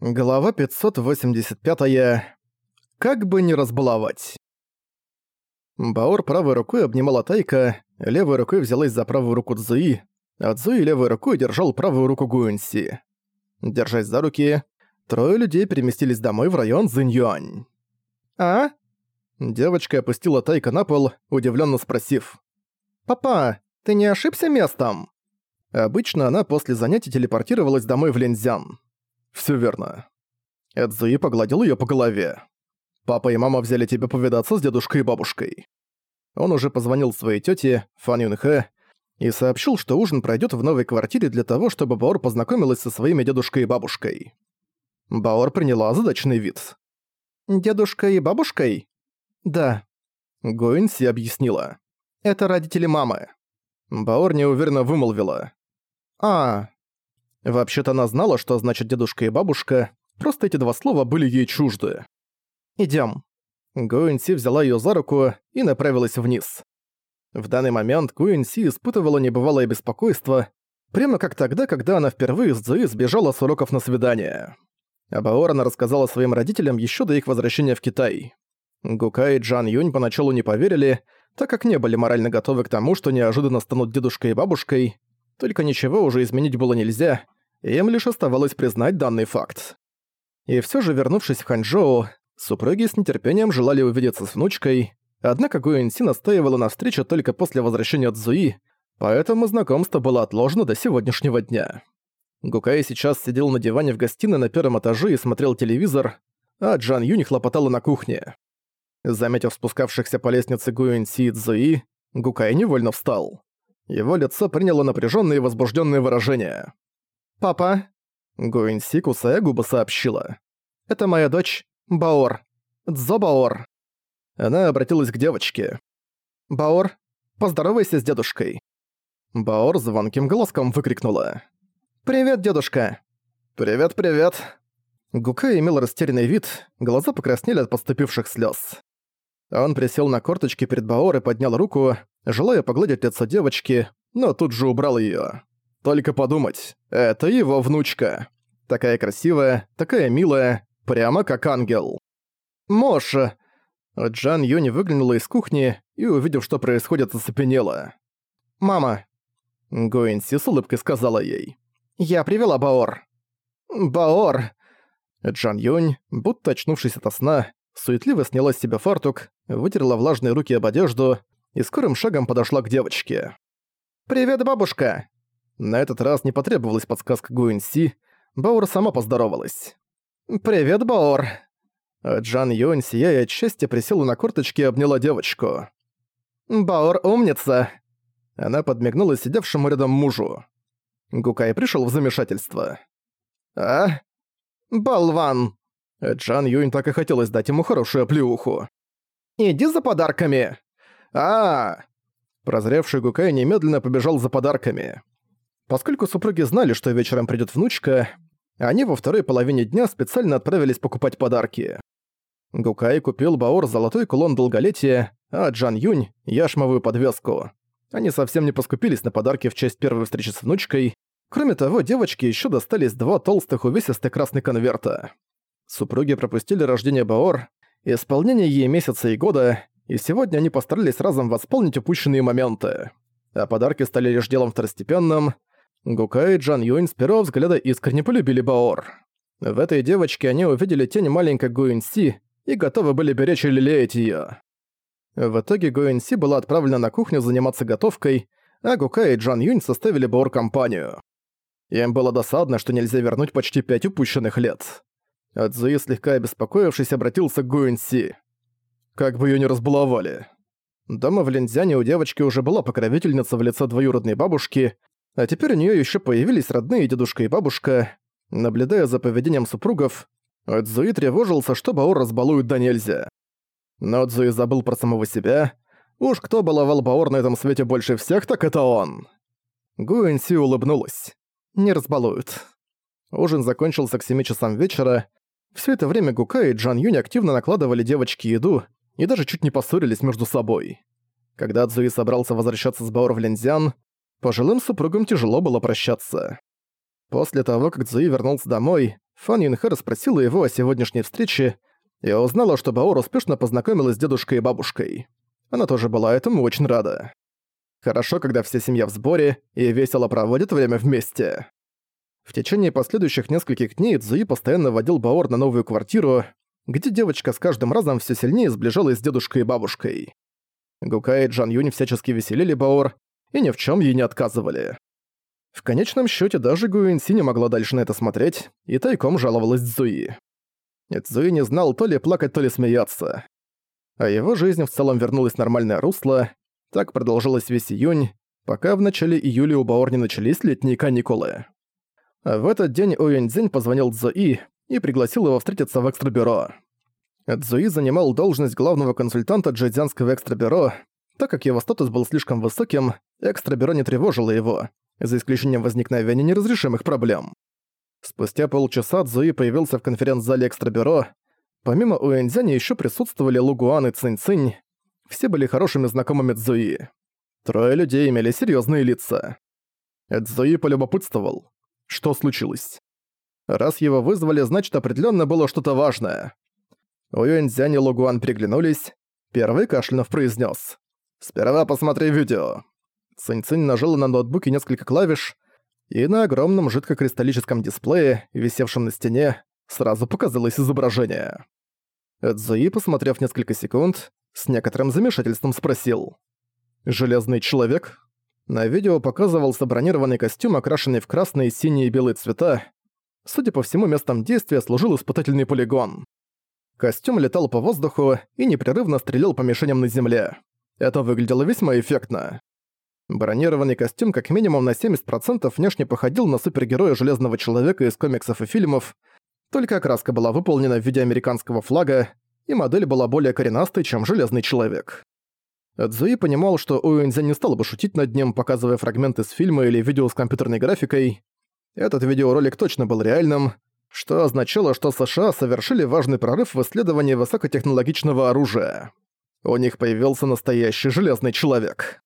Глава 585. -я. Как бы не разбаловать. Баор правой рукой обнимала Тайка, левой рукой взялась за правую руку Цзуи, а Цзуи левой рукой держал правую руку Гуэнси. Держась за руки, трое людей переместились домой в район Цзиньюань. «А?» Девочка опустила Тайка на пол, удивленно спросив. «Папа, ты не ошибся местом?» Обычно она после занятий телепортировалась домой в Линзян. Все верно. Эдзуи погладил ее по голове. Папа и мама взяли тебя повидаться с дедушкой и бабушкой. Он уже позвонил своей тете Фан Юнхэ и сообщил, что ужин пройдет в новой квартире для того, чтобы Баор познакомилась со своими дедушкой и бабушкой. Баор приняла задачный вид. «Дедушкой и бабушкой?» «Да», — Гоинси объяснила. «Это родители мамы». Баор неуверенно вымолвила. «А, Вообще-то она знала, что значит дедушка и бабушка, просто эти два слова были ей чужды. «Идём». Гуэнси взяла её за руку и направилась вниз. В данный момент Гуэнси испытывала небывалое беспокойство, прямо как тогда, когда она впервые с Цзуи сбежала с уроков на свидание. Об Аор она рассказала своим родителям ещё до их возвращения в Китай. Гука и Джан Юнь поначалу не поверили, так как не были морально готовы к тому, что неожиданно станут дедушкой и бабушкой, только ничего уже изменить было нельзя, им лишь оставалось признать данный факт. И все же, вернувшись в Ханчжоу, супруги с нетерпением желали увидеться с внучкой, однако Гуэнси настаивала на встрече только после возвращения Цзуи, поэтому знакомство было отложено до сегодняшнего дня. Гукай сейчас сидел на диване в гостиной на первом этаже и смотрел телевизор, а Джан Юнь хлопотала на кухне. Заметив спускавшихся по лестнице Гуэнси и Цзуи, Гукай невольно встал. Его лицо приняло напряженное и возбужденное выражение. «Папа!» Гуинси, кусая губы, сообщила. «Это моя дочь, Баор. Дзо Баор». Она обратилась к девочке. «Баор, поздоровайся с дедушкой». Баор звонким голоском выкрикнула. «Привет, дедушка!» «Привет, привет!» Гука имел растерянный вид, глаза покраснели от поступивших слез. Он присел на корточки перед Баор и поднял руку, желая погладить лицо девочки, но тут же убрал ее. Только подумать, это его внучка. Такая красивая, такая милая, прямо как ангел. «Моша!» Джан Юни выглянула из кухни и, увидев, что происходит, зацепенела. «Мама!» Гуэнси с улыбкой сказала ей. «Я привела Баор». «Баор!» Джан Юнь, будто очнувшись от сна, суетливо сняла с себя фартук, вытерла влажные руки об одежду и скорым шагом подошла к девочке. «Привет, бабушка!» На этот раз не потребовалась подсказка Гуинси, Баур сама поздоровалась. «Привет, Баур!» Джан Юнь, сияя от счастья, присела на корточки и обняла девочку. «Баур умница!» Она подмигнула сидевшему рядом мужу. Гукай пришел в замешательство. «А? Болван!» Джан Юнь так и хотелось дать ему хорошую плюху. «Иди за подарками!» а, -а, -а Прозревший Гукай немедленно побежал за подарками. Поскольку супруги знали, что вечером придет внучка, они во второй половине дня специально отправились покупать подарки. Гукай купил Баор золотой кулон долголетия, а Джан Юнь – яшмовую подвеску. Они совсем не поскупились на подарки в честь первой встречи с внучкой. Кроме того, девочке еще достались два толстых увесистых красных конверта. Супруги пропустили рождение Баор, исполнение ей месяца и года, и сегодня они постарались разом восполнить упущенные моменты. А подарки стали лишь делом второстепенным – Гука и Джан Юнь с первого взгляда искренне полюбили Баор. В этой девочке они увидели тень маленькой Гуинси и готовы были беречь и лелеять её. В итоге Гуинси была отправлена на кухню заниматься готовкой, а Гука и Джан Юнь составили Баор компанию. Им было досадно, что нельзя вернуть почти пять упущенных лет. Адзуи, слегка обеспокоившись, обратился к Гуинси. Как бы её не разбаловали. Дома в Линзяне у девочки уже была покровительница в лице двоюродной бабушки, а теперь у нее еще появились родные дедушка и бабушка. Наблюдая за поведением супругов, Цзуи тревожился, что Баор разбалует да нельзя. Но Цзуи забыл про самого себя. Уж кто баловал Баор на этом свете больше всех, так это он. Гуэнси улыбнулась. Не разбалуют. Ужин закончился к 7 часам вечера. Все это время Гука и Джан Юнь активно накладывали девочке еду и даже чуть не поссорились между собой. Когда Цзуи собрался возвращаться с Баор в Линзян, Пожилым супругам тяжело было прощаться. После того, как Цзуи вернулся домой, Фан Юнхэ расспросила его о сегодняшней встрече и узнала, что Баор успешно познакомилась с дедушкой и бабушкой. Она тоже была этому очень рада. Хорошо, когда вся семья в сборе и весело проводит время вместе. В течение последующих нескольких дней Цзуи постоянно водил Баор на новую квартиру, где девочка с каждым разом все сильнее сближалась с дедушкой и бабушкой. Гукай и Джан Юнь всячески веселили Баор и ни в чем ей не отказывали. В конечном счете даже Гуинси не могла дальше на это смотреть и тайком жаловалась Цзуи. Цзуи не знал то ли плакать, то ли смеяться. А его жизнь в целом вернулась в нормальное русло, так продолжилось весь июнь, пока в начале июля у Баор начались летние каникулы. А в этот день Уюньцзинь позвонил Цзуи и пригласил его встретиться в экстрабюро. Цзуи занимал должность главного консультанта джейдзянского экстрабюро, так как его статус был слишком высоким, экстрабюро не тревожило его, за исключением возникновения неразрешимых проблем. Спустя полчаса Цзуи появился в конференц-зале экстрабюро. Помимо Уэнзяня еще присутствовали Лугуан и Цинь-Цинь, все были хорошими знакомыми Цзуи. Трое людей имели серьезные лица. Цзуи полюбопытствовал. Что случилось? Раз его вызвали, значит определенно было что-то важное. Уюньцзянь и Лугуан приглянулись. Первый кашлянув произнес: «Сперва посмотри видео». Цинь-Цинь нажала на ноутбуке несколько клавиш, и на огромном жидкокристаллическом дисплее, висевшем на стене, сразу показалось изображение. Цзуи, посмотрев несколько секунд, с некоторым замешательством спросил. «Железный человек?» На видео показывался бронированный костюм, окрашенный в красные, синие и белые цвета. Судя по всему, местом действия служил испытательный полигон. Костюм летал по воздуху и непрерывно стрелял по мишеням на земле. Это выглядело весьма эффектно. Бронированный костюм как минимум на 70% внешне походил на супергероя Железного Человека из комиксов и фильмов, только окраска была выполнена в виде американского флага, и модель была более коренастой, чем Железный Человек. Цзуи понимал, что Уэнзя не стал бы шутить над ним, показывая фрагменты с фильма или видео с компьютерной графикой. Этот видеоролик точно был реальным, что означало, что США совершили важный прорыв в исследовании высокотехнологичного оружия. У них появился настоящий Железный Человек.